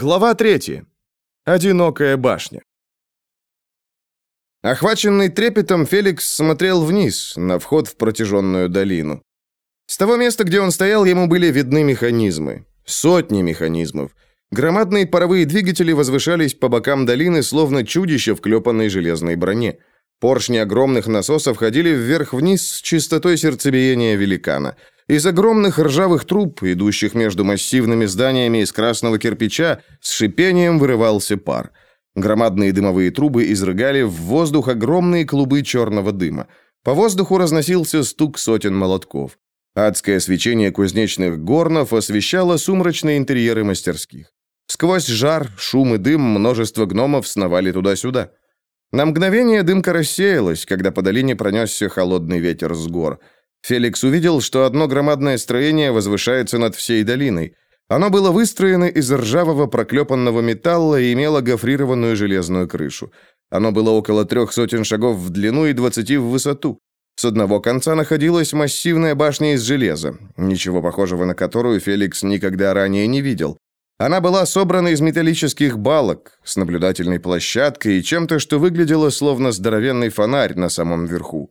Глава 3. Одинокая башня. Охваченный трепетом, Феликс смотрел вниз, на вход в протяженную долину. С того места, где он стоял, ему были видны механизмы. Сотни механизмов. Громадные паровые двигатели возвышались по бокам долины, словно чудища в клепанной железной броне. Поршни огромных насосов ходили вверх-вниз с частотой сердцебиения великана – из огромных ржавых труб, идущих между массивными зданиями из красного кирпича, с шипением вырывался пар. Громадные дымовые трубы изрыгали в воздух огромные клубы черного дыма. По воздуху разносился стук сотен молотков. Адское свечение кузнечных горнов освещало сумрачные интерьеры мастерских. Сквозь жар, шум и дым множество гномов сновали туда-сюда. На мгновение дымка рассеялась, когда по долине пронесся холодный ветер с гор – Феликс увидел, что одно громадное строение возвышается над всей долиной. Оно было выстроено из ржавого проклепанного металла и имело гофрированную железную крышу. Оно было около трех сотен шагов в длину и двадцати в высоту. С одного конца находилась массивная башня из железа, ничего похожего на которую Феликс никогда ранее не видел. Она была собрана из металлических балок, с наблюдательной площадкой и чем-то, что выглядело словно здоровенный фонарь на самом верху.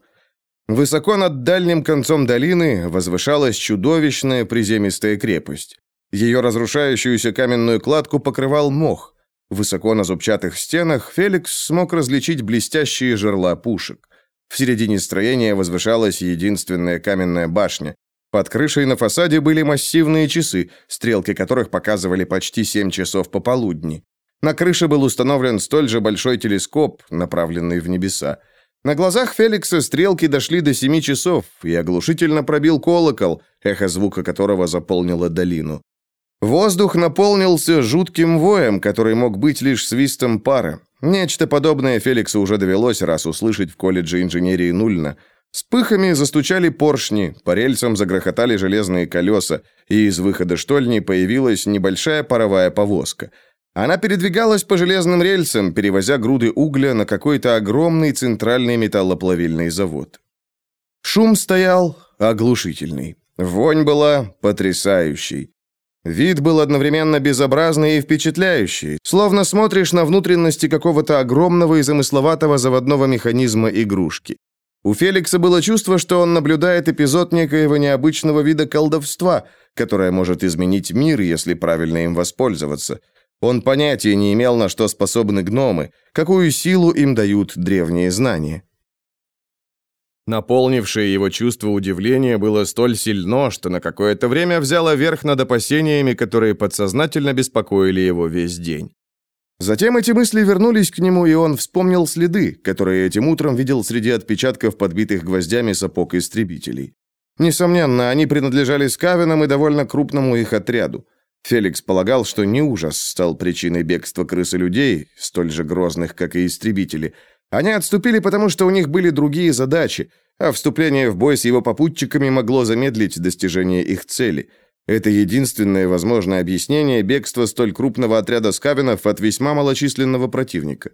Высоко над дальним концом долины возвышалась чудовищная приземистая крепость. Ее разрушающуюся каменную кладку покрывал мох. Высоко на зубчатых стенах Феликс смог различить блестящие жерла пушек. В середине строения возвышалась единственная каменная башня. Под крышей на фасаде были массивные часы, стрелки которых показывали почти 7 часов пополудни. На крыше был установлен столь же большой телескоп, направленный в небеса. На глазах Феликса стрелки дошли до семи часов, и оглушительно пробил колокол, эхо звука которого заполнило долину. Воздух наполнился жутким воем, который мог быть лишь свистом пара. Нечто подобное Феликсу уже довелось раз услышать в колледже инженерии Нульна. С пыхами застучали поршни, по рельсам загрохотали железные колеса, и из выхода штольни появилась небольшая паровая повозка – она передвигалась по железным рельсам, перевозя груды угля на какой-то огромный центральный металлоплавильный завод. Шум стоял оглушительный. Вонь была потрясающей. Вид был одновременно безобразный и впечатляющий, словно смотришь на внутренности какого-то огромного и замысловатого заводного механизма игрушки. У Феликса было чувство, что он наблюдает эпизод некоего необычного вида колдовства, которое может изменить мир, если правильно им воспользоваться – он понятия не имел, на что способны гномы, какую силу им дают древние знания. Наполнившее его чувство удивления было столь сильно, что на какое-то время взяло верх над опасениями, которые подсознательно беспокоили его весь день. Затем эти мысли вернулись к нему, и он вспомнил следы, которые этим утром видел среди отпечатков подбитых гвоздями сапог истребителей. Несомненно, они принадлежали Скавинам и довольно крупному их отряду. Феликс полагал, что не ужас стал причиной бегства крысы людей, столь же грозных, как и истребители. Они отступили, потому что у них были другие задачи, а вступление в бой с его попутчиками могло замедлить достижение их цели. Это единственное возможное объяснение бегства столь крупного отряда скавинов от весьма малочисленного противника.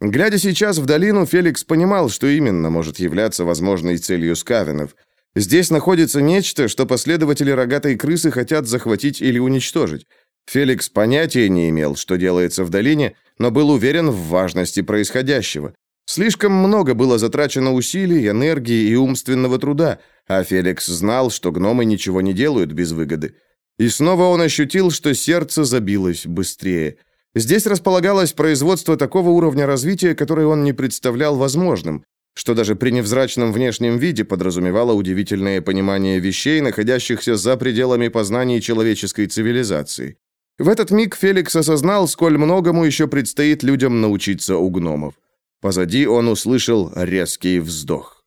Глядя сейчас в долину, Феликс понимал, что именно может являться возможной целью скавинов – Здесь находится нечто, что последователи рогатой крысы хотят захватить или уничтожить. Феликс понятия не имел, что делается в долине, но был уверен в важности происходящего. Слишком много было затрачено усилий, энергии и умственного труда, а Феликс знал, что гномы ничего не делают без выгоды. И снова он ощутил, что сердце забилось быстрее. Здесь располагалось производство такого уровня развития, который он не представлял возможным что даже при невзрачном внешнем виде подразумевало удивительное понимание вещей, находящихся за пределами познаний человеческой цивилизации. В этот миг Феликс осознал, сколь многому еще предстоит людям научиться у гномов. Позади он услышал резкий вздох.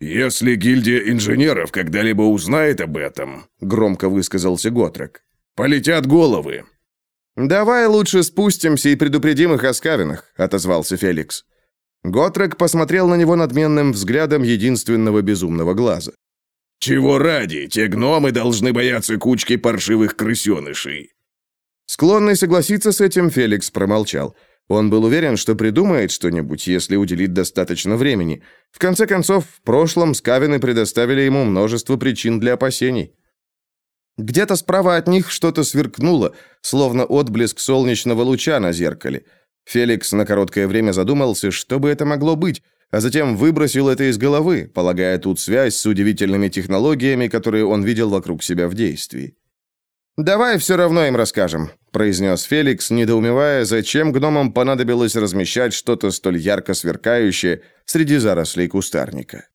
«Если гильдия инженеров когда-либо узнает об этом», — громко высказался Готрек, — «полетят головы». «Давай лучше спустимся и предупредим их о скавинах», — отозвался Феликс. Готрек посмотрел на него надменным взглядом единственного безумного глаза. «Чего ради? Те гномы должны бояться кучки паршивых крысенышей». Склонный согласиться с этим, Феликс промолчал. Он был уверен, что придумает что-нибудь, если уделит достаточно времени. В конце концов, в прошлом скавины предоставили ему множество причин для опасений. Где-то справа от них что-то сверкнуло, словно отблеск солнечного луча на зеркале. Феликс на короткое время задумался, что бы это могло быть, а затем выбросил это из головы, полагая тут связь с удивительными технологиями, которые он видел вокруг себя в действии. «Давай все равно им расскажем», — произнес Феликс, недоумевая, зачем гномам понадобилось размещать что-то столь ярко сверкающее среди зарослей кустарника.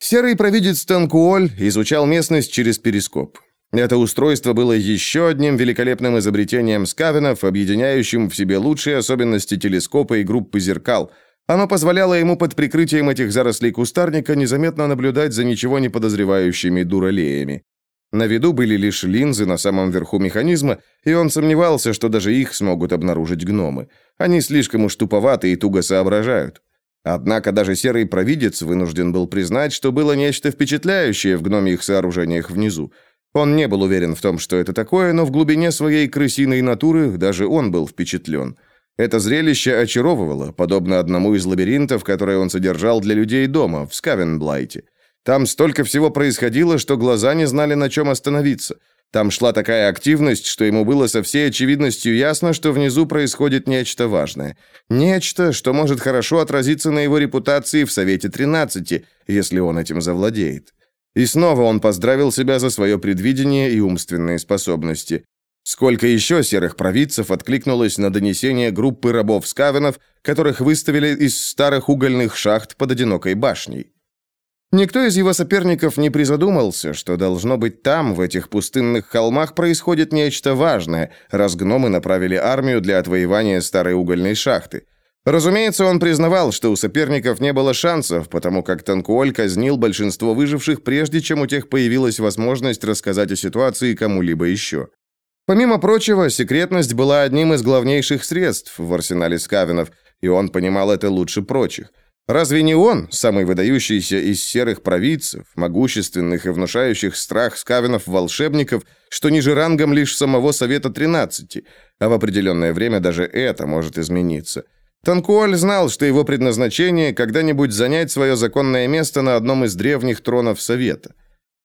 Серый провидец Танкуоль изучал местность через перископ. Это устройство было еще одним великолепным изобретением скавенов, объединяющим в себе лучшие особенности телескопа и группы зеркал. Оно позволяло ему под прикрытием этих зарослей кустарника незаметно наблюдать за ничего не подозревающими дуралеями. На виду были лишь линзы на самом верху механизма, и он сомневался, что даже их смогут обнаружить гномы. Они слишком уж туповаты и туго соображают. Однако даже серый провидец вынужден был признать, что было нечто впечатляющее в гномьих сооружениях внизу. Он не был уверен в том, что это такое, но в глубине своей крысиной натуры даже он был впечатлен. Это зрелище очаровывало, подобно одному из лабиринтов, которые он содержал для людей дома, в Скавенблайте. Там столько всего происходило, что глаза не знали, на чем остановиться. Там шла такая активность, что ему было со всей очевидностью ясно, что внизу происходит нечто важное. Нечто, что может хорошо отразиться на его репутации в Совете 13, если он этим завладеет. И снова он поздравил себя за свое предвидение и умственные способности. Сколько еще серых провидцев откликнулось на донесение группы рабов-скавенов, которых выставили из старых угольных шахт под одинокой башней? Никто из его соперников не призадумался, что должно быть там, в этих пустынных холмах, происходит нечто важное, раз гномы направили армию для отвоевания старой угольной шахты. Разумеется, он признавал, что у соперников не было шансов, потому как Танкуоль казнил большинство выживших, прежде чем у тех появилась возможность рассказать о ситуации кому-либо еще. Помимо прочего, секретность была одним из главнейших средств в арсенале скавинов, и он понимал это лучше прочих – Разве не он, самый выдающийся из серых провидцев, могущественных и внушающих страх скавинов-волшебников, что ниже рангом лишь самого Совета 13, а в определенное время даже это может измениться? Танкуоль знал, что его предназначение когда-нибудь занять свое законное место на одном из древних тронов Совета.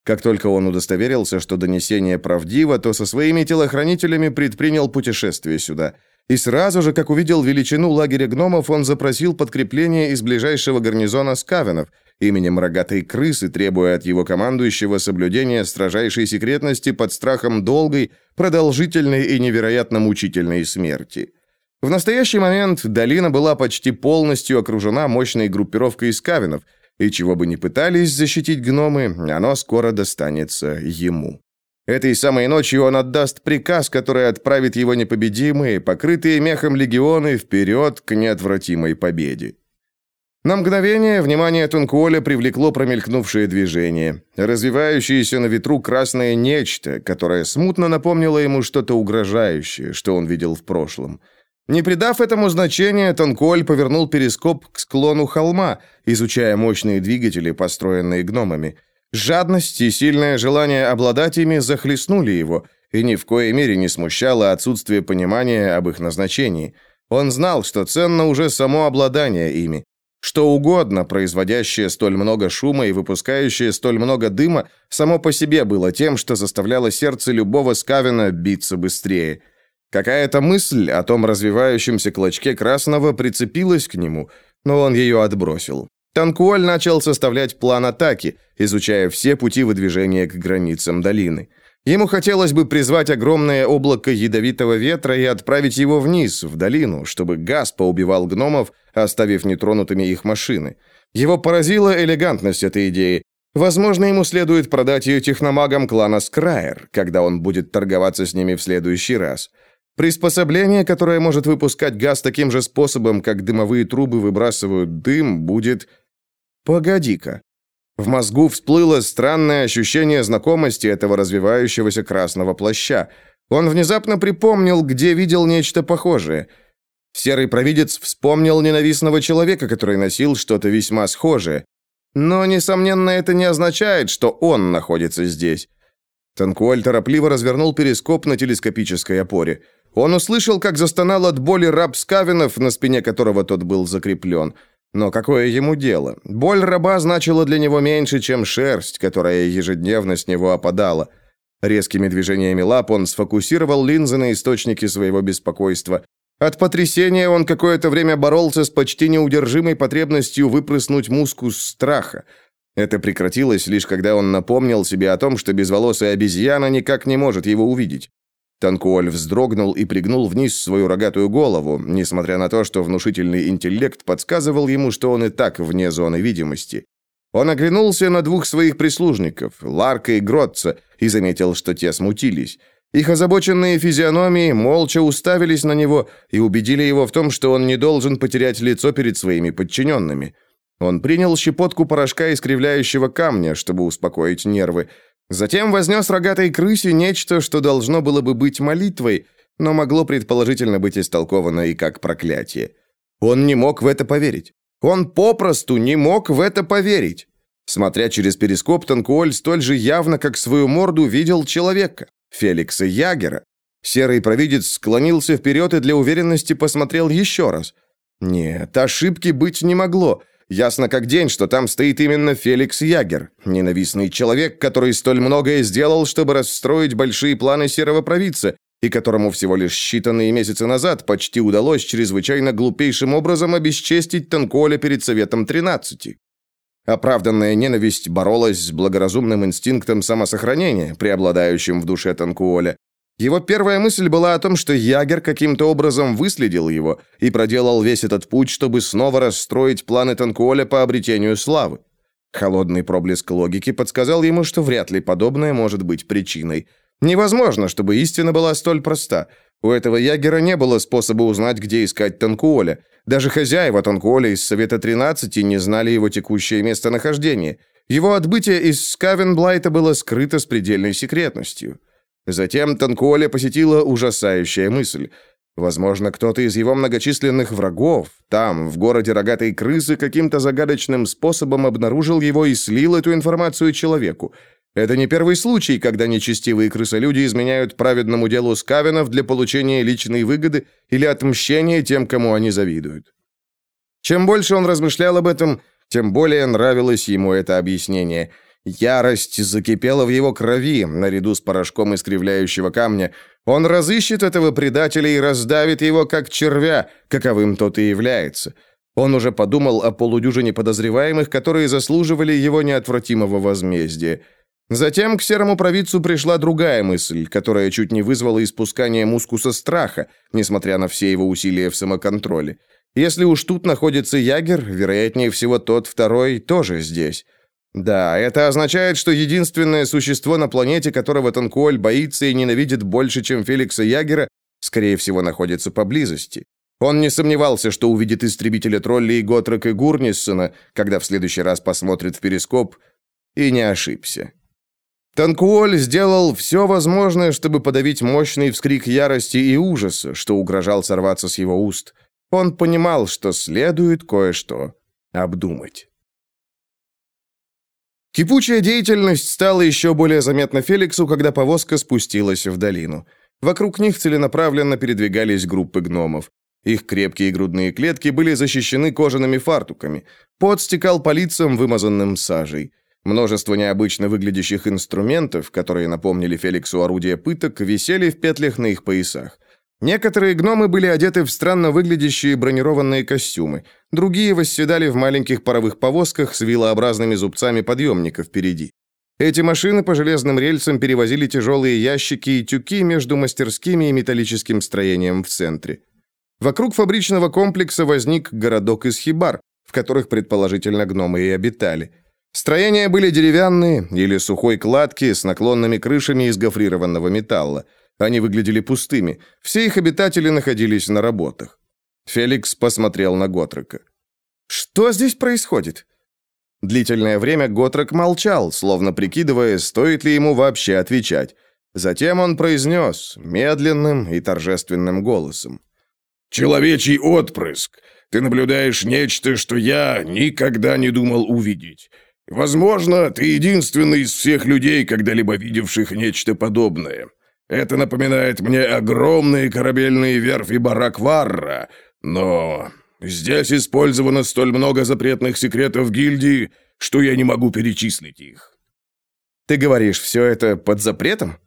Как только он удостоверился, что донесение правдиво, то со своими телохранителями предпринял путешествие сюда – и сразу же, как увидел величину лагеря гномов, он запросил подкрепление из ближайшего гарнизона скавенов, именем рогатой крысы, требуя от его командующего соблюдения строжайшей секретности под страхом долгой, продолжительной и невероятно мучительной смерти. В настоящий момент долина была почти полностью окружена мощной группировкой скавенов, и чего бы ни пытались защитить гномы, оно скоро достанется ему. Этой самой ночью он отдаст приказ, который отправит его непобедимые, покрытые мехом легионы, вперед к неотвратимой победе. На мгновение внимание Тункуоля привлекло промелькнувшее движение, развивающееся на ветру красное нечто, которое смутно напомнило ему что-то угрожающее, что он видел в прошлом. Не придав этому значения, Тонкуоль повернул перископ к склону холма, изучая мощные двигатели, построенные гномами – Жадность и сильное желание обладать ими захлестнули его, и ни в коей мере не смущало отсутствие понимания об их назначении. Он знал, что ценно уже само обладание ими. Что угодно, производящее столь много шума и выпускающее столь много дыма, само по себе было тем, что заставляло сердце любого скавина биться быстрее. Какая-то мысль о том развивающемся клочке красного прицепилась к нему, но он ее отбросил. Танкуоль начал составлять план атаки, изучая все пути выдвижения к границам долины. Ему хотелось бы призвать огромное облако ядовитого ветра и отправить его вниз, в долину, чтобы газ поубивал гномов, оставив нетронутыми их машины. Его поразила элегантность этой идеи. Возможно, ему следует продать ее техномагам клана Скрайер, когда он будет торговаться с ними в следующий раз. Приспособление, которое может выпускать газ таким же способом, как дымовые трубы выбрасывают дым, будет Погоди-ка. В мозгу всплыло странное ощущение знакомости этого развивающегося красного плаща. Он внезапно припомнил, где видел нечто похожее. Серый провидец вспомнил ненавистного человека, который носил что-то весьма схожее. Но, несомненно, это не означает, что он находится здесь. Танкуэль торопливо развернул перископ на телескопической опоре. Он услышал, как застонал от боли раб Скавинов, на спине которого тот был закреплен. Но какое ему дело? Боль раба значила для него меньше, чем шерсть, которая ежедневно с него опадала. Резкими движениями лап он сфокусировал линзы на источнике своего беспокойства. От потрясения он какое-то время боролся с почти неудержимой потребностью выпрыснуть мускус страха. Это прекратилось лишь когда он напомнил себе о том, что безволосая обезьяна никак не может его увидеть. Танкуоль вздрогнул и пригнул вниз свою рогатую голову, несмотря на то, что внушительный интеллект подсказывал ему, что он и так вне зоны видимости. Он оглянулся на двух своих прислужников, Ларка и Гротца, и заметил, что те смутились. Их озабоченные физиономии молча уставились на него и убедили его в том, что он не должен потерять лицо перед своими подчиненными. Он принял щепотку порошка искривляющего камня, чтобы успокоить нервы, Затем вознес рогатой крысе нечто, что должно было бы быть молитвой, но могло предположительно быть истолковано и как проклятие. Он не мог в это поверить. Он попросту не мог в это поверить. Смотря через перископ, Танкуоль столь же явно, как свою морду, видел человека, Феликса Ягера. Серый провидец склонился вперед и для уверенности посмотрел еще раз. Нет, ошибки быть не могло. Ясно как день, что там стоит именно Феликс Ягер, ненавистный человек, который столь многое сделал, чтобы расстроить большие планы серого провидца, и которому всего лишь считанные месяцы назад почти удалось чрезвычайно глупейшим образом обесчестить Танколя перед Советом 13. Оправданная ненависть боролась с благоразумным инстинктом самосохранения, преобладающим в душе Танкуоля, его первая мысль была о том, что Ягер каким-то образом выследил его и проделал весь этот путь, чтобы снова расстроить планы Танкуоля по обретению славы. Холодный проблеск логики подсказал ему, что вряд ли подобное может быть причиной. Невозможно, чтобы истина была столь проста. У этого Ягера не было способа узнать, где искать Танкуоля. Даже хозяева Танкуоля из Совета 13 не знали его текущее местонахождение. Его отбытие из Скавенблайта было скрыто с предельной секретностью. Затем Танкуоля посетила ужасающая мысль. Возможно, кто-то из его многочисленных врагов, там, в городе рогатой крысы, каким-то загадочным способом обнаружил его и слил эту информацию человеку. Это не первый случай, когда нечестивые крысолюди изменяют праведному делу скавенов для получения личной выгоды или отмщения тем, кому они завидуют. Чем больше он размышлял об этом, тем более нравилось ему это объяснение – Ярость закипела в его крови, наряду с порошком искривляющего камня. Он разыщет этого предателя и раздавит его, как червя, каковым тот и является. Он уже подумал о полудюжине подозреваемых, которые заслуживали его неотвратимого возмездия. Затем к серому провидцу пришла другая мысль, которая чуть не вызвала испускание мускуса страха, несмотря на все его усилия в самоконтроле. Если уж тут находится ягер, вероятнее всего тот второй тоже здесь. Да, это означает, что единственное существо на планете, которого Танкуоль боится и ненавидит больше, чем Феликса Ягера, скорее всего, находится поблизости. Он не сомневался, что увидит истребителя троллей Готрека Гурниссона, когда в следующий раз посмотрит в перископ, и не ошибся. Танкуоль сделал все возможное, чтобы подавить мощный вскрик ярости и ужаса, что угрожал сорваться с его уст. Он понимал, что следует кое-что обдумать. Кипучая деятельность стала еще более заметна Феликсу, когда повозка спустилась в долину. Вокруг них целенаправленно передвигались группы гномов. Их крепкие грудные клетки были защищены кожаными фартуками. Пот стекал по лицам, вымазанным сажей. Множество необычно выглядящих инструментов, которые напомнили Феликсу орудия пыток, висели в петлях на их поясах. Некоторые гномы были одеты в странно выглядящие бронированные костюмы, другие восседали в маленьких паровых повозках с вилообразными зубцами подъемников впереди. Эти машины по железным рельсам перевозили тяжелые ящики и тюки между мастерскими и металлическим строением в центре. Вокруг фабричного комплекса возник городок из хибар, в которых, предположительно, гномы и обитали. Строения были деревянные или сухой кладки с наклонными крышами из гофрированного металла. Они выглядели пустыми. Все их обитатели находились на работах. Феликс посмотрел на Готрека. «Что здесь происходит?» Длительное время Готрек молчал, словно прикидывая, стоит ли ему вообще отвечать. Затем он произнес медленным и торжественным голосом. «Человечий отпрыск! Ты наблюдаешь нечто, что я никогда не думал увидеть. Возможно, ты единственный из всех людей, когда-либо видевших нечто подобное. Это напоминает мне огромные корабельные верфи Баракварра, но Здесь использовано столь много запретных секретов гильдии, что я не могу перечислить их». «Ты говоришь, все это под запретом?»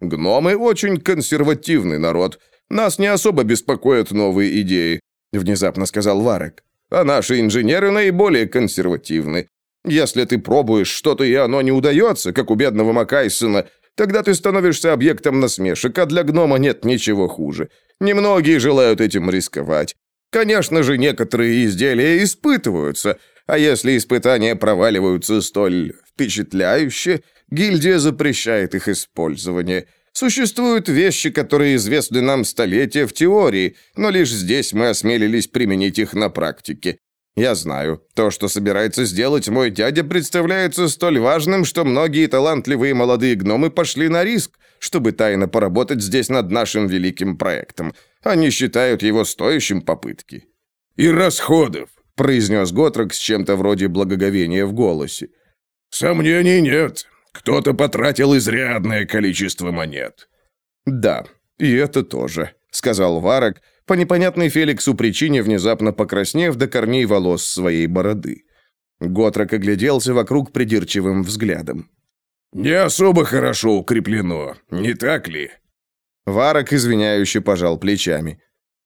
«Гномы очень консервативный народ. Нас не особо беспокоят новые идеи», — внезапно сказал Варек. «А наши инженеры наиболее консервативны. Если ты пробуешь что-то и оно не удается, как у бедного Макайсона, тогда ты становишься объектом насмешек, а для гнома нет ничего хуже. Немногие желают этим рисковать. Конечно же, некоторые изделия испытываются, а если испытания проваливаются столь впечатляюще, гильдия запрещает их использование. Существуют вещи, которые известны нам столетия в теории, но лишь здесь мы осмелились применить их на практике. Я знаю, то, что собирается сделать мой дядя, представляется столь важным, что многие талантливые молодые гномы пошли на риск, чтобы тайно поработать здесь над нашим великим проектом. Они считают его стоящим попытки. «И расходов», — произнес Готрок с чем-то вроде благоговения в голосе. «Сомнений нет. Кто-то потратил изрядное количество монет». «Да, и это тоже», — сказал Варок, по непонятной Феликсу причине внезапно покраснев до корней волос своей бороды. Готрок огляделся вокруг придирчивым взглядом. «Не особо хорошо укреплено, не так ли?» Варок извиняюще пожал плечами.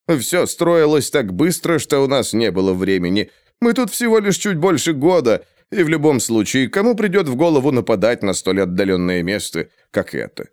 «Все строилось так быстро, что у нас не было времени. Мы тут всего лишь чуть больше года, и в любом случае, кому придет в голову нападать на столь отдаленное место, как это?»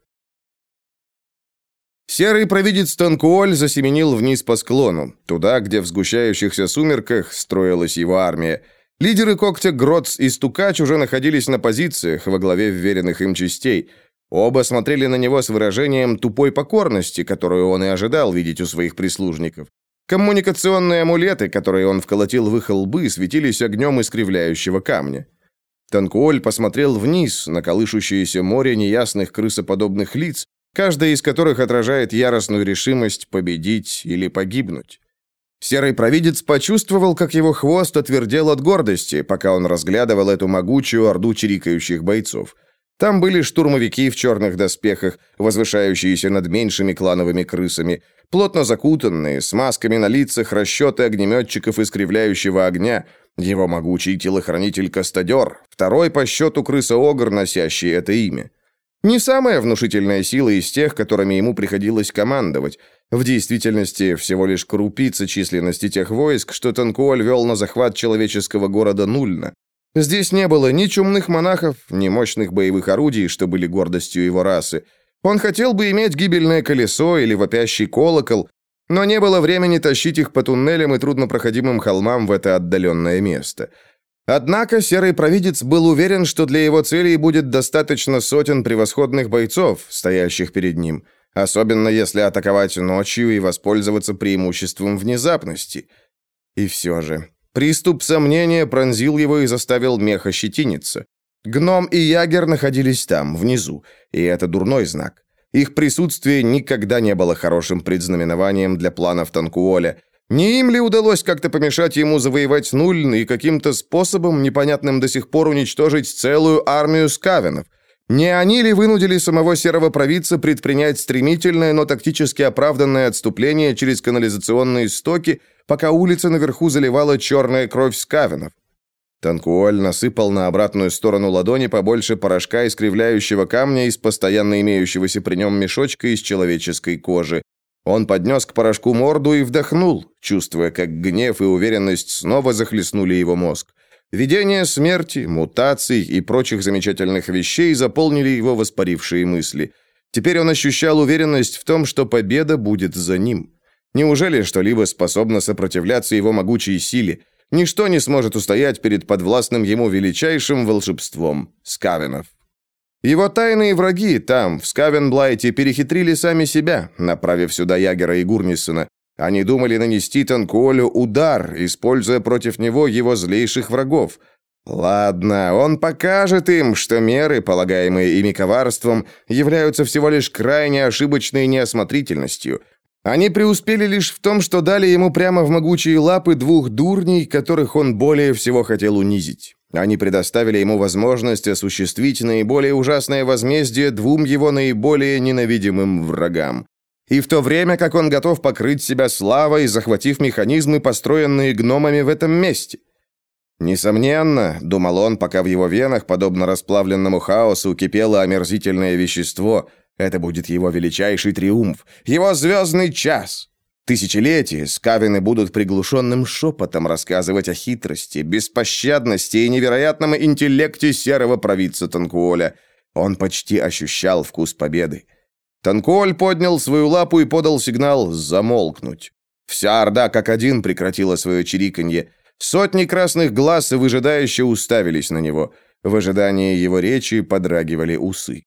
Серый провидец Танкуоль засеменил вниз по склону, туда, где в сгущающихся сумерках строилась его армия. Лидеры когтя Гроц и Стукач уже находились на позициях во главе вверенных им частей. Оба смотрели на него с выражением тупой покорности, которую он и ожидал видеть у своих прислужников. Коммуникационные амулеты, которые он вколотил в их лбы, светились огнем искривляющего камня. Танкуоль посмотрел вниз на колышущееся море неясных крысоподобных лиц, каждая из которых отражает яростную решимость победить или погибнуть. Серый провидец почувствовал, как его хвост отвердел от гордости, пока он разглядывал эту могучую орду чирикающих бойцов. Там были штурмовики в черных доспехах, возвышающиеся над меньшими клановыми крысами, плотно закутанные, с масками на лицах, расчеты огнеметчиков искривляющего огня, его могучий телохранитель-кастадер, второй по счету крыса-огр, носящий это имя. Не самая внушительная сила из тех, которыми ему приходилось командовать. В действительности, всего лишь крупица численности тех войск, что Танкуоль вел на захват человеческого города Нульна. Здесь не было ни чумных монахов, ни мощных боевых орудий, что были гордостью его расы. Он хотел бы иметь гибельное колесо или вопящий колокол, но не было времени тащить их по туннелям и труднопроходимым холмам в это отдаленное место – Однако серый провидец был уверен, что для его целей будет достаточно сотен превосходных бойцов, стоящих перед ним, особенно если атаковать ночью и воспользоваться преимуществом внезапности. И все же, приступ сомнения пронзил его и заставил мех ощетиниться. Гном и Ягер находились там, внизу, и это дурной знак. Их присутствие никогда не было хорошим предзнаменованием для планов Танкуоля – не им ли удалось как-то помешать ему завоевать Нульн и каким-то способом, непонятным до сих пор, уничтожить целую армию скавенов? Не они ли вынудили самого серого провидца предпринять стремительное, но тактически оправданное отступление через канализационные стоки, пока улица наверху заливала черная кровь скавенов? Танкуоль насыпал на обратную сторону ладони побольше порошка искривляющего камня из постоянно имеющегося при нем мешочка из человеческой кожи. Он поднес к порошку морду и вдохнул, чувствуя, как гнев и уверенность снова захлестнули его мозг. Видение смерти, мутаций и прочих замечательных вещей заполнили его воспарившие мысли. Теперь он ощущал уверенность в том, что победа будет за ним. Неужели что-либо способно сопротивляться его могучей силе? Ничто не сможет устоять перед подвластным ему величайшим волшебством – Скавенов. Его тайные враги там, в Скавенблайте, перехитрили сами себя, направив сюда Ягера и Гурнисона. Они думали нанести Танкуолю удар, используя против него его злейших врагов. Ладно, он покажет им, что меры, полагаемые ими коварством, являются всего лишь крайне ошибочной неосмотрительностью. Они преуспели лишь в том, что дали ему прямо в могучие лапы двух дурней, которых он более всего хотел унизить. Они предоставили ему возможность осуществить наиболее ужасное возмездие двум его наиболее ненавидимым врагам. и в то время как он готов покрыть себя славой, захватив механизмы, построенные гномами в этом месте. Несомненно, думал он, пока в его венах, подобно расплавленному хаосу, кипело омерзительное вещество, это будет его величайший триумф, его звездный час. Тысячелетия скавины будут приглушенным шепотом рассказывать о хитрости, беспощадности и невероятном интеллекте серого провидца Танкуоля. Он почти ощущал вкус победы. Танкуоль поднял свою лапу и подал сигнал «замолкнуть». Вся орда как один прекратила свое чириканье. Сотни красных глаз выжидающе уставились на него. В ожидании его речи подрагивали усы.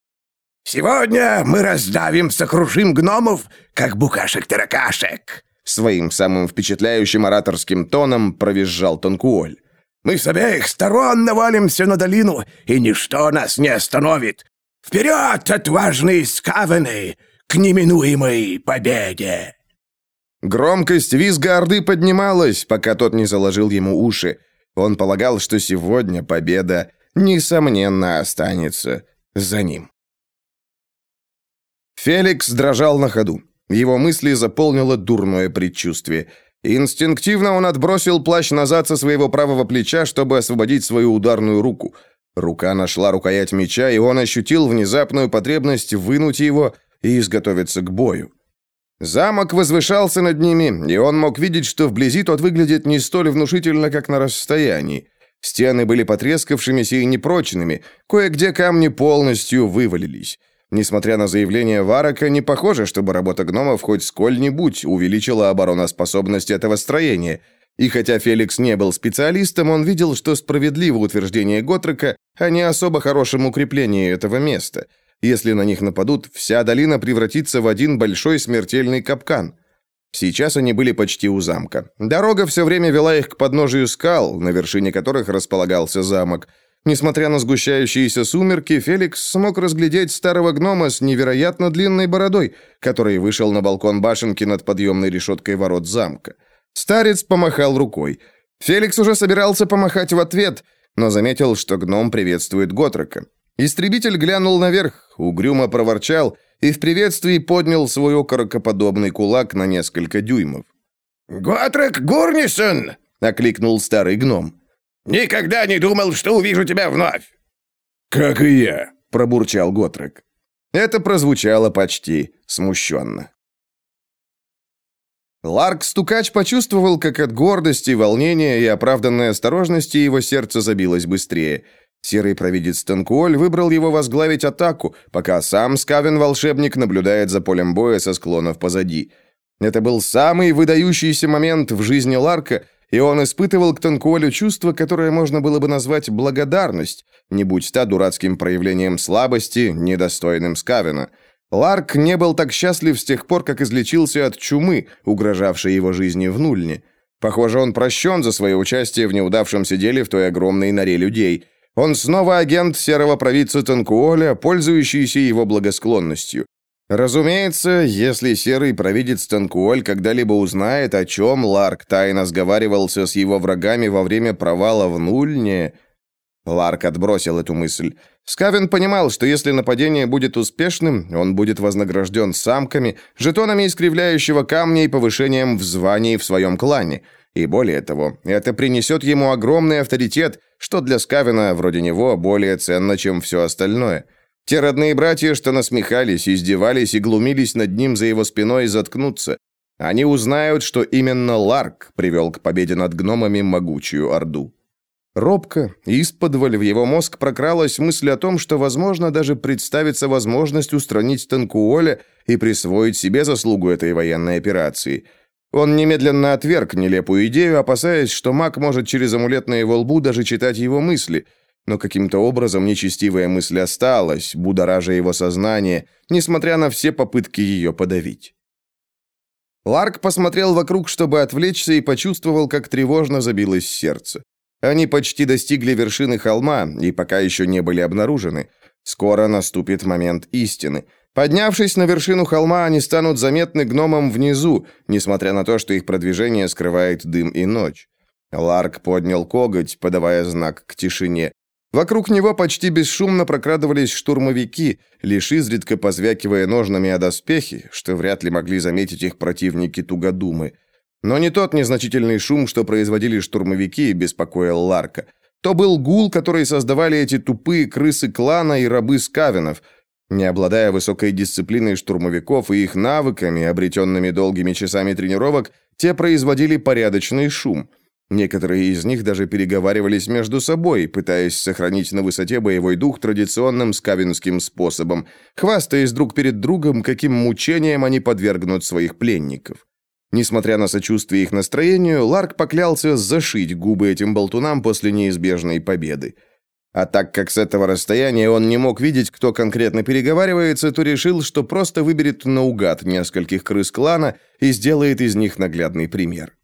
«Сегодня мы раздавим, сокрушим гномов, как букашек-таракашек!» Своим самым впечатляющим ораторским тоном провизжал Танкуоль. «Мы с обеих сторон навалимся на долину, и ничто нас не остановит! Вперед, отважные скавены, к неминуемой победе!» Громкость визга Орды поднималась, пока тот не заложил ему уши. Он полагал, что сегодня победа, несомненно, останется за ним. Феликс дрожал на ходу. Его мысли заполнило дурное предчувствие. Инстинктивно он отбросил плащ назад со своего правого плеча, чтобы освободить свою ударную руку. Рука нашла рукоять меча, и он ощутил внезапную потребность вынуть его и изготовиться к бою. Замок возвышался над ними, и он мог видеть, что вблизи тот выглядит не столь внушительно, как на расстоянии. Стены были потрескавшимися и непрочными, кое-где камни полностью вывалились. Несмотря на заявление Варака, не похоже, чтобы работа гномов хоть сколь-нибудь увеличила обороноспособность этого строения. И хотя Феликс не был специалистом, он видел, что справедливо утверждение Готрека о не особо хорошем укреплении этого места. Если на них нападут, вся долина превратится в один большой смертельный капкан. Сейчас они были почти у замка. Дорога все время вела их к подножию скал, на вершине которых располагался замок – Несмотря на сгущающиеся сумерки, Феликс смог разглядеть старого гнома с невероятно длинной бородой, который вышел на балкон башенки над подъемной решеткой ворот замка. Старец помахал рукой. Феликс уже собирался помахать в ответ, но заметил, что гном приветствует Готрека. Истребитель глянул наверх, угрюмо проворчал и в приветствии поднял свой окорокоподобный кулак на несколько дюймов. «Готрек Гурнисон!» — окликнул старый гном. Никогда не думал, что увижу тебя вновь!» «Как и я», — пробурчал Готрек. Это прозвучало почти смущенно. Ларк-стукач почувствовал, как от гордости, волнения и оправданной осторожности его сердце забилось быстрее. Серый провидец Танкуоль выбрал его возглавить атаку, пока сам Скавен-волшебник наблюдает за полем боя со склонов позади. Это был самый выдающийся момент в жизни Ларка, и он испытывал к Танкуолю чувство, которое можно было бы назвать благодарность, не будь та дурацким проявлением слабости, недостойным Скавена. Ларк не был так счастлив с тех пор, как излечился от чумы, угрожавшей его жизни в Нульне. Похоже, он прощен за свое участие в неудавшемся деле в той огромной норе людей. Он снова агент серого провидца Танкуоля, пользующийся его благосклонностью. Разумеется, если серый провидец Танкуоль когда-либо узнает, о чем Ларк тайно сговаривался с его врагами во время провала в Нульне... Ларк отбросил эту мысль. Скавен понимал, что если нападение будет успешным, он будет вознагражден самками, жетонами искривляющего камня и повышением в звании в своем клане. И более того, это принесет ему огромный авторитет, что для Скавена, вроде него, более ценно, чем все остальное. Те родные братья, что насмехались, издевались и глумились над ним за его спиной, заткнутся. Они узнают, что именно Ларк привел к победе над гномами могучую Орду. Робко, исподволь в его мозг прокралась мысль о том, что, возможно, даже представится возможность устранить Танкуоля и присвоить себе заслугу этой военной операции. Он немедленно отверг нелепую идею, опасаясь, что маг может через амулет на его лбу даже читать его мысли – но каким-то образом нечестивая мысль осталась, будоража его сознание, несмотря на все попытки ее подавить. Ларк посмотрел вокруг, чтобы отвлечься, и почувствовал, как тревожно забилось сердце. Они почти достигли вершины холма и пока еще не были обнаружены. Скоро наступит момент истины. Поднявшись на вершину холма, они станут заметны гномам внизу, несмотря на то, что их продвижение скрывает дым и ночь. Ларк поднял коготь, подавая знак к тишине. Вокруг него почти бесшумно прокрадывались штурмовики, лишь изредка позвякивая ножнами о доспехи, что вряд ли могли заметить их противники Тугодумы. Но не тот незначительный шум, что производили штурмовики, беспокоил Ларка. То был гул, который создавали эти тупые крысы клана и рабы скавенов. Не обладая высокой дисциплиной штурмовиков и их навыками, обретенными долгими часами тренировок, те производили порядочный шум – Некоторые из них даже переговаривались между собой, пытаясь сохранить на высоте боевой дух традиционным скавинским способом, хвастаясь друг перед другом, каким мучением они подвергнут своих пленников. Несмотря на сочувствие их настроению, Ларк поклялся зашить губы этим болтунам после неизбежной победы. А так как с этого расстояния он не мог видеть, кто конкретно переговаривается, то решил, что просто выберет наугад нескольких крыс клана и сделает из них наглядный пример.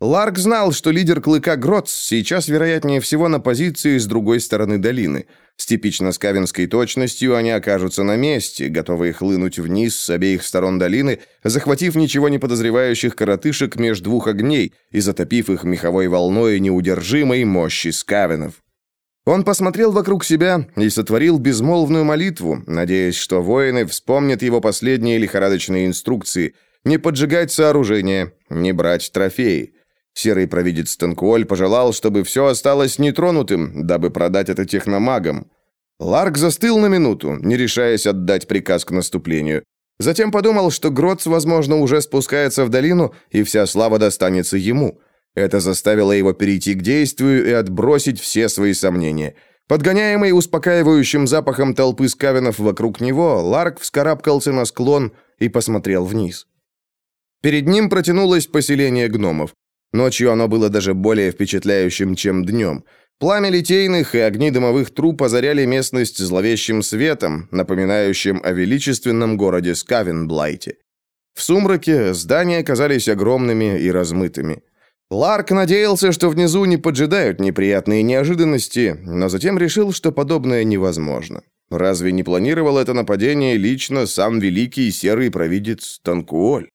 Ларк знал, что лидер клыка Гроц сейчас, вероятнее всего, на позиции с другой стороны долины. С типично скавинской точностью они окажутся на месте, готовые хлынуть вниз с обеих сторон долины, захватив ничего не подозревающих коротышек меж двух огней и затопив их меховой волной неудержимой мощи скавинов. Он посмотрел вокруг себя и сотворил безмолвную молитву, надеясь, что воины вспомнят его последние лихорадочные инструкции – не поджигать сооружения, не брать трофеи. Серый провидец Танкуоль пожелал, чтобы все осталось нетронутым, дабы продать это техномагам. Ларк застыл на минуту, не решаясь отдать приказ к наступлению. Затем подумал, что Гроц, возможно, уже спускается в долину, и вся слава достанется ему. Это заставило его перейти к действию и отбросить все свои сомнения. Подгоняемый успокаивающим запахом толпы скавенов вокруг него, Ларк вскарабкался на склон и посмотрел вниз. Перед ним протянулось поселение гномов. Ночью оно было даже более впечатляющим, чем днем. Пламя литейных и огни дымовых труб озаряли местность зловещим светом, напоминающим о величественном городе Скавенблайте. В сумраке здания казались огромными и размытыми. Ларк надеялся, что внизу не поджидают неприятные неожиданности, но затем решил, что подобное невозможно. Разве не планировал это нападение лично сам великий серый провидец Танкуоль?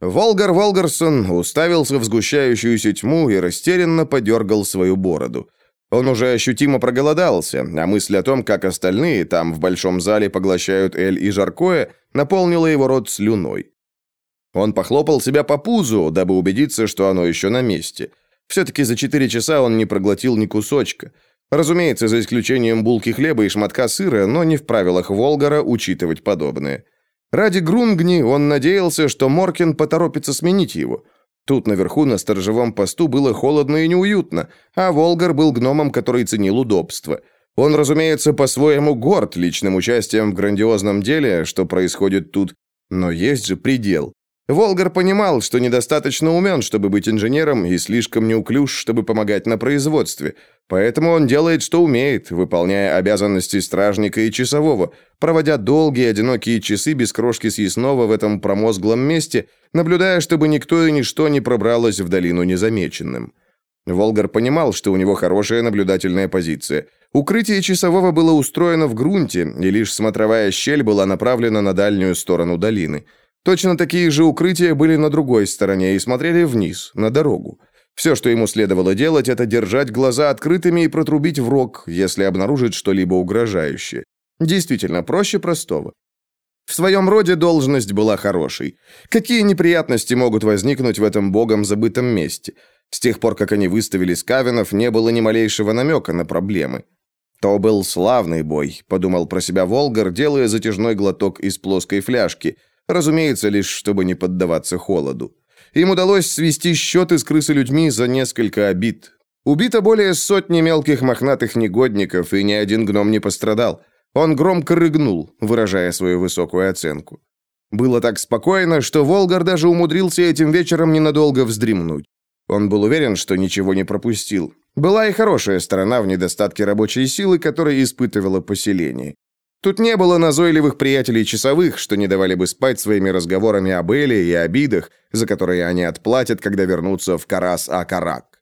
Волгар Волгарсон уставился в сгущающуюся тьму и растерянно подергал свою бороду. Он уже ощутимо проголодался, а мысль о том, как остальные там в большом зале поглощают эль и жаркое, наполнила его рот слюной. Он похлопал себя по пузу, дабы убедиться, что оно еще на месте. Все-таки за четыре часа он не проглотил ни кусочка. Разумеется, за исключением булки хлеба и шматка сыра, но не в правилах Волгара учитывать подобное. Ради Грунгни он надеялся, что Моркин поторопится сменить его. Тут наверху на сторожевом посту было холодно и неуютно, а Волгар был гномом, который ценил удобство. Он, разумеется, по-своему горд личным участием в грандиозном деле, что происходит тут, но есть же предел. Волгар понимал, что недостаточно умен, чтобы быть инженером, и слишком неуклюж, чтобы помогать на производстве. Поэтому он делает, что умеет, выполняя обязанности стражника и часового, проводя долгие одинокие часы без крошки съестного в этом промозглом месте, наблюдая, чтобы никто и ничто не пробралось в долину незамеченным. Волгар понимал, что у него хорошая наблюдательная позиция. Укрытие часового было устроено в грунте, и лишь смотровая щель была направлена на дальнюю сторону долины – Точно такие же укрытия были на другой стороне и смотрели вниз, на дорогу. Все, что ему следовало делать, это держать глаза открытыми и протрубить в рог, если обнаружит что-либо угрожающее. Действительно, проще простого. В своем роде должность была хорошей. Какие неприятности могут возникнуть в этом богом забытом месте? С тех пор, как они выставили скавинов, не было ни малейшего намека на проблемы. «То был славный бой», — подумал про себя Волгар, делая затяжной глоток из плоской фляжки — Разумеется, лишь чтобы не поддаваться холоду. Им удалось свести счеты с крысолюдьми за несколько обид. Убито более сотни мелких мохнатых негодников, и ни один гном не пострадал. Он громко рыгнул, выражая свою высокую оценку. Было так спокойно, что Волгар даже умудрился этим вечером ненадолго вздремнуть. Он был уверен, что ничего не пропустил. Была и хорошая сторона в недостатке рабочей силы, которую испытывало поселение. Тут не было назойливых приятелей часовых, что не давали бы спать своими разговорами об Эле и обидах, за которые они отплатят, когда вернутся в Карас-Акарак.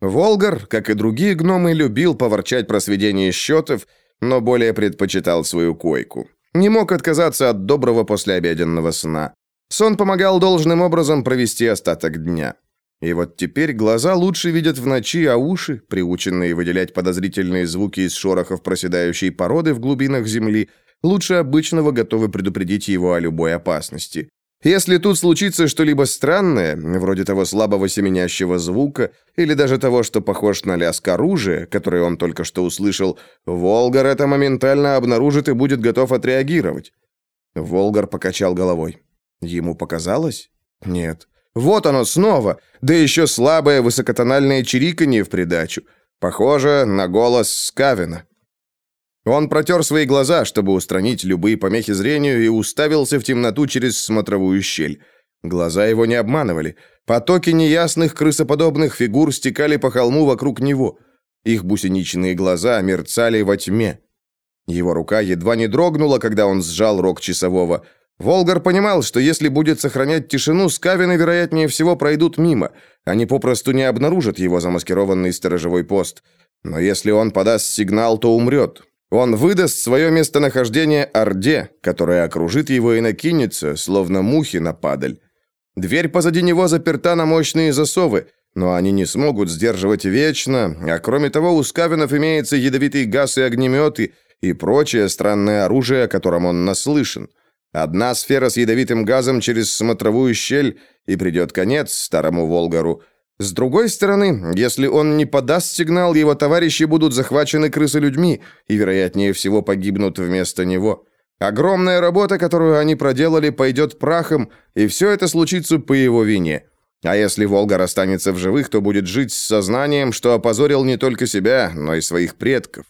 Волгар, как и другие гномы, любил поворчать про сведение счетов, но более предпочитал свою койку. Не мог отказаться от доброго послеобеденного сна. Сон помогал должным образом провести остаток дня. И вот теперь глаза лучше видят в ночи, а уши, приученные выделять подозрительные звуки из шорохов проседающей породы в глубинах земли, лучше обычного готовы предупредить его о любой опасности. Если тут случится что-либо странное, вроде того слабого семенящего звука, или даже того, что похож на лязг оружия, которое он только что услышал, Волгар это моментально обнаружит и будет готов отреагировать. Волгар покачал головой. Ему показалось? Нет. Вот оно снова, да еще слабое высокотональное чириканье в придачу. Похоже на голос Скавина. Он протер свои глаза, чтобы устранить любые помехи зрению, и уставился в темноту через смотровую щель. Глаза его не обманывали. Потоки неясных крысоподобных фигур стекали по холму вокруг него. Их бусиничные глаза мерцали во тьме. Его рука едва не дрогнула, когда он сжал рог часового. Волгар понимал, что если будет сохранять тишину, скавины, вероятнее всего, пройдут мимо. Они попросту не обнаружат его замаскированный сторожевой пост. Но если он подаст сигнал, то умрет. Он выдаст свое местонахождение Орде, которая окружит его и накинется, словно мухи на падаль. Дверь позади него заперта на мощные засовы, но они не смогут сдерживать вечно, а кроме того у скавинов имеется ядовитый газ и огнеметы и прочее странное оружие, о котором он наслышан. Одна сфера с ядовитым газом через смотровую щель, и придет конец старому Волгару. С другой стороны, если он не подаст сигнал, его товарищи будут захвачены крысолюдьми и, вероятнее всего, погибнут вместо него. Огромная работа, которую они проделали, пойдет прахом, и все это случится по его вине. А если Волгар останется в живых, то будет жить с сознанием, что опозорил не только себя, но и своих предков.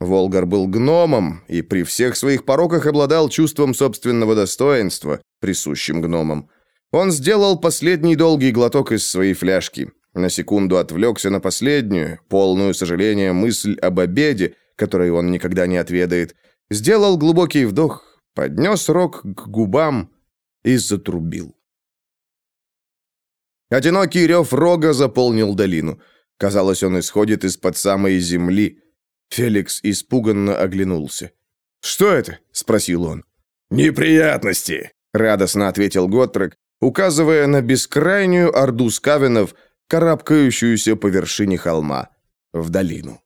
Волгар был гномом и при всех своих пороках обладал чувством собственного достоинства, присущим гномам. Он сделал последний долгий глоток из своей фляжки. На секунду отвлекся на последнюю, полную сожаления мысль об обеде, которой он никогда не отведает. Сделал глубокий вдох, поднес рог к губам и затрубил. Одинокий рев рога заполнил долину. Казалось, он исходит из-под самой земли. Феликс испуганно оглянулся. «Что это?» — спросил он. «Неприятности!» — радостно ответил Готтрек, указывая на бескрайнюю орду скавинов, карабкающуюся по вершине холма в долину.